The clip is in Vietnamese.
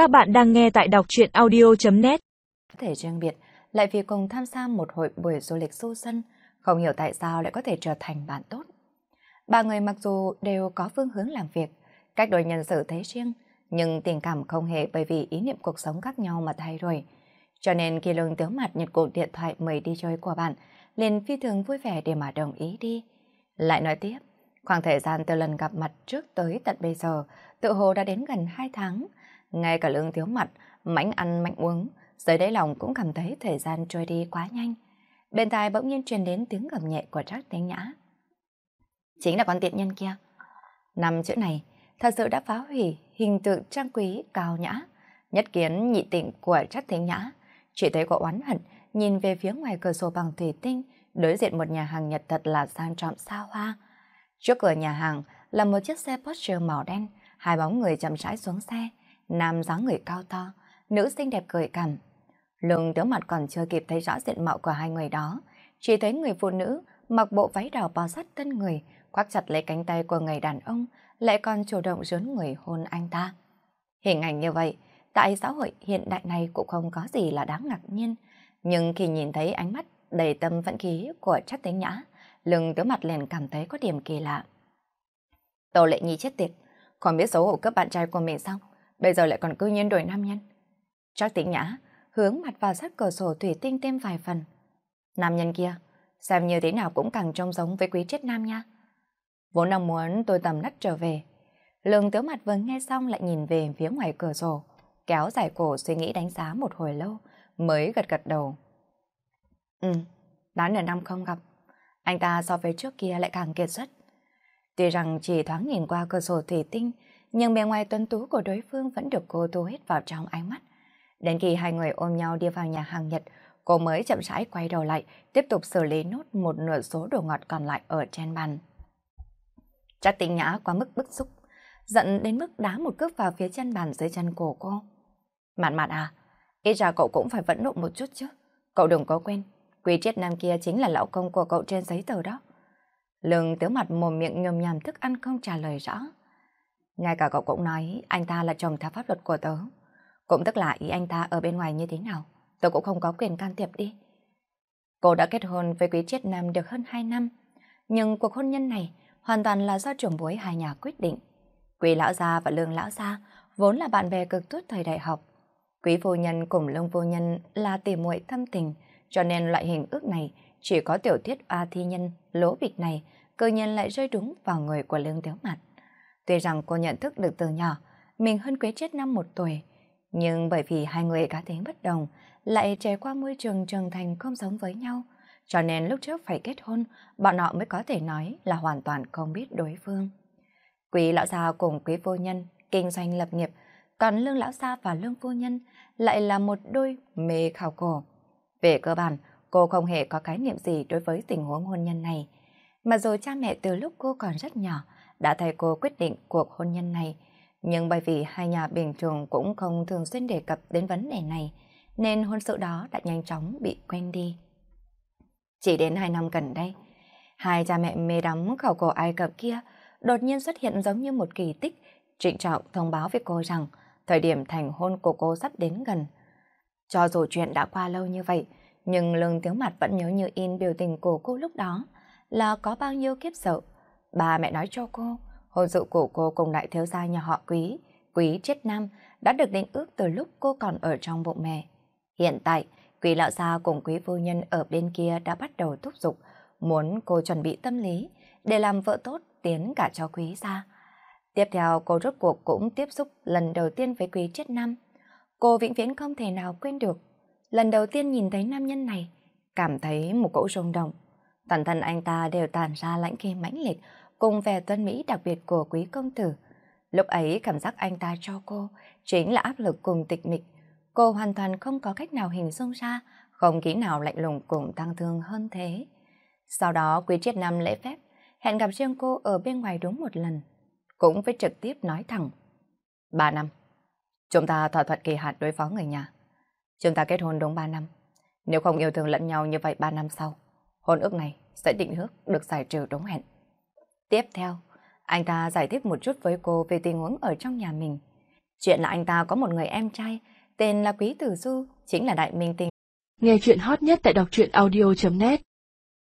Các bạn đang nghe tại đọc truyện audio.net Có thể riêng biệt, lại vì cùng tham gia một hội buổi du lịch du sân, không hiểu tại sao lại có thể trở thành bạn tốt. Ba người mặc dù đều có phương hướng làm việc, cách đối nhân xử thế riêng, nhưng tình cảm không hề bởi vì ý niệm cuộc sống khác nhau mà thay đổi. Cho nên khi lương tướng mặt nhận cuộc điện thoại mời đi chơi của bạn, liền phi thường vui vẻ để mà đồng ý đi. Lại nói tiếp, khoảng thời gian từ lần gặp mặt trước tới tận bây giờ, tự hồ đã đến gần 2 tháng. Ngay cả lương thiếu mặt, mảnh ăn mạnh uống, dưới đáy lòng cũng cảm thấy thời gian trôi đi quá nhanh. Bên tai bỗng nhiên truyền đến tiếng gầm nhẹ của Trác Tế Nhã. Chính là con tiện nhân kia. Năm chữ này thật sự đã phá hủy hình tượng trang quý cao nhã, nhất kiến nhị tịnh của Trác Tế Nhã. Chỉ thấy cô oán hận, nhìn về phía ngoài cửa sổ bằng thủy tinh, đối diện một nhà hàng Nhật thật là sang trọng xa hoa. Trước cửa nhà hàng là một chiếc xe Porsche màu đen, hai bóng người chậm rãi xuống xe, nam dáng người cao to, nữ xinh đẹp cười cảm. Lương tướng mặt còn chưa kịp thấy rõ diện mạo của hai người đó, chỉ thấy người phụ nữ mặc bộ váy đỏ bó sát thân người, khoác chặt lấy cánh tay của người đàn ông, lại còn chủ động dướn người hôn anh ta. Hình ảnh như vậy, tại xã hội hiện đại này cũng không có gì là đáng ngạc nhiên, nhưng khi nhìn thấy ánh mắt đầy tâm vẫn khí của chắc tính nhã, lưng tướng mặt liền cảm thấy có điểm kỳ lạ. Tô lệ nhi chết tiệt, còn biết xấu hổ cấp bạn trai của mình sao? Bây giờ lại còn cư nhiên đổi nam nhân. Chắc tĩnh nhã, hướng mặt vào sát cửa sổ thủy tinh thêm vài phần. Nam nhân kia, xem như thế nào cũng càng trông giống với quý chết nam nha. Vốn đang muốn tôi tầm nắt trở về. Lương tiếu mặt vừa nghe xong lại nhìn về phía ngoài cửa sổ, kéo dài cổ suy nghĩ đánh giá một hồi lâu, mới gật gật đầu. Ừ, đã nửa năm không gặp, anh ta so với trước kia lại càng kiệt xuất. Tuy rằng chỉ thoáng nhìn qua cửa sổ thủy tinh, nhưng bề ngoài tuấn tú của đối phương vẫn được cô thu hút vào trong ánh mắt. Đến khi hai người ôm nhau đi vào nhà hàng Nhật, cô mới chậm rãi quay đầu lại, tiếp tục xử lý nốt một nửa số đồ ngọt còn lại ở trên bàn. Chắc tính nhã quá mức bức xúc, giận đến mức đá một cước vào phía chân bàn dưới chân cổ cô. Mạn mạn à, ít ra cậu cũng phải vẫn nộ một chút chứ. Cậu đừng có quên, quý triết nam kia chính là lão công của cậu trên giấy tờ đó. Lương tiếu mặt mồm miệng nhồm nhằm thức ăn không trả lời rõ. Ngay cả cậu cũng nói anh ta là chồng theo pháp luật của tớ. Cũng tức là ý anh ta ở bên ngoài như thế nào, tớ cũng không có quyền can thiệp đi. Cô đã kết hôn với quý triết nam được hơn 2 năm, nhưng cuộc hôn nhân này hoàn toàn là do trưởng bối hai nhà quyết định. Quý lão gia và lương lão gia vốn là bạn bè cực tốt thời đại học. Quý vô nhân cùng lương vô nhân là tỉ muội thâm tình, cho nên loại hình ước này chỉ có tiểu thuyết A thi nhân lỗ bịch này cơ nhân lại rơi đúng vào người của lương tiếu mặt. Tuy rằng cô nhận thức được từ nhỏ, mình hơn Quế chết năm một tuổi, nhưng bởi vì hai người cá tính bất đồng, lại trải qua môi trường trưởng thành không giống với nhau, cho nên lúc trước phải kết hôn, bọn họ mới có thể nói là hoàn toàn không biết đối phương. Quý lão gia cùng quý vô nhân, kinh doanh lập nghiệp, còn lương lão gia và lương vô nhân lại là một đôi mê khảo cổ. Về cơ bản, cô không hề có cái niệm gì đối với tình huống hôn nhân này. Mà rồi cha mẹ từ lúc cô còn rất nhỏ đã thay cô quyết định cuộc hôn nhân này. Nhưng bởi vì hai nhà bình thường cũng không thường xuyên đề cập đến vấn đề này, nên hôn sự đó đã nhanh chóng bị quên đi. Chỉ đến hai năm gần đây, hai cha mẹ mê đắm khảo cổ Ai Cập kia đột nhiên xuất hiện giống như một kỳ tích, trịnh trọng thông báo với cô rằng thời điểm thành hôn của cô sắp đến gần. Cho dù chuyện đã qua lâu như vậy, nhưng lương tiếng mặt vẫn nhớ như in biểu tình của cô lúc đó là có bao nhiêu kiếp sợ. Bà mẹ nói cho cô, hôn sự của cô cùng đại thiếu gia nhà họ quý, quý triết nam, đã được định ước từ lúc cô còn ở trong bụng mẹ. Hiện tại, quý lão gia cùng quý phu nhân ở bên kia đã bắt đầu thúc giục, muốn cô chuẩn bị tâm lý để làm vợ tốt tiến cả cho quý gia. Tiếp theo cô rốt cuộc cũng tiếp xúc lần đầu tiên với quý triết nam. Cô vĩnh viễn không thể nào quên được. Lần đầu tiên nhìn thấy nam nhân này, cảm thấy một cỗ rung động. Toàn thân anh ta đều tàn ra lãnh khí mãnh liệt, cùng vẻ tuân mỹ đặc biệt của quý công tử. Lúc ấy cảm giác anh ta cho cô chính là áp lực cùng tịch mịch. Cô hoàn toàn không có cách nào hình dung ra, không khí nào lạnh lùng cùng tăng thương hơn thế. Sau đó quý triết nam lễ phép, hẹn gặp riêng cô ở bên ngoài đúng một lần. Cũng phải trực tiếp nói thẳng. Ba năm. Chúng ta thỏa thuận kỳ hạn đối phó người nhà. Chúng ta kết hôn đúng ba năm. Nếu không yêu thương lẫn nhau như vậy ba năm sau, hôn ước này sẽ định hướng được giải trừ đúng hẹn. Tiếp theo, anh ta giải thích một chút với cô về tình huống ở trong nhà mình. Chuyện là anh ta có một người em trai, tên là Quý Tử Du, chính là đại minh tinh. Nghe chuyện hot nhất tại đọc truyện audio.net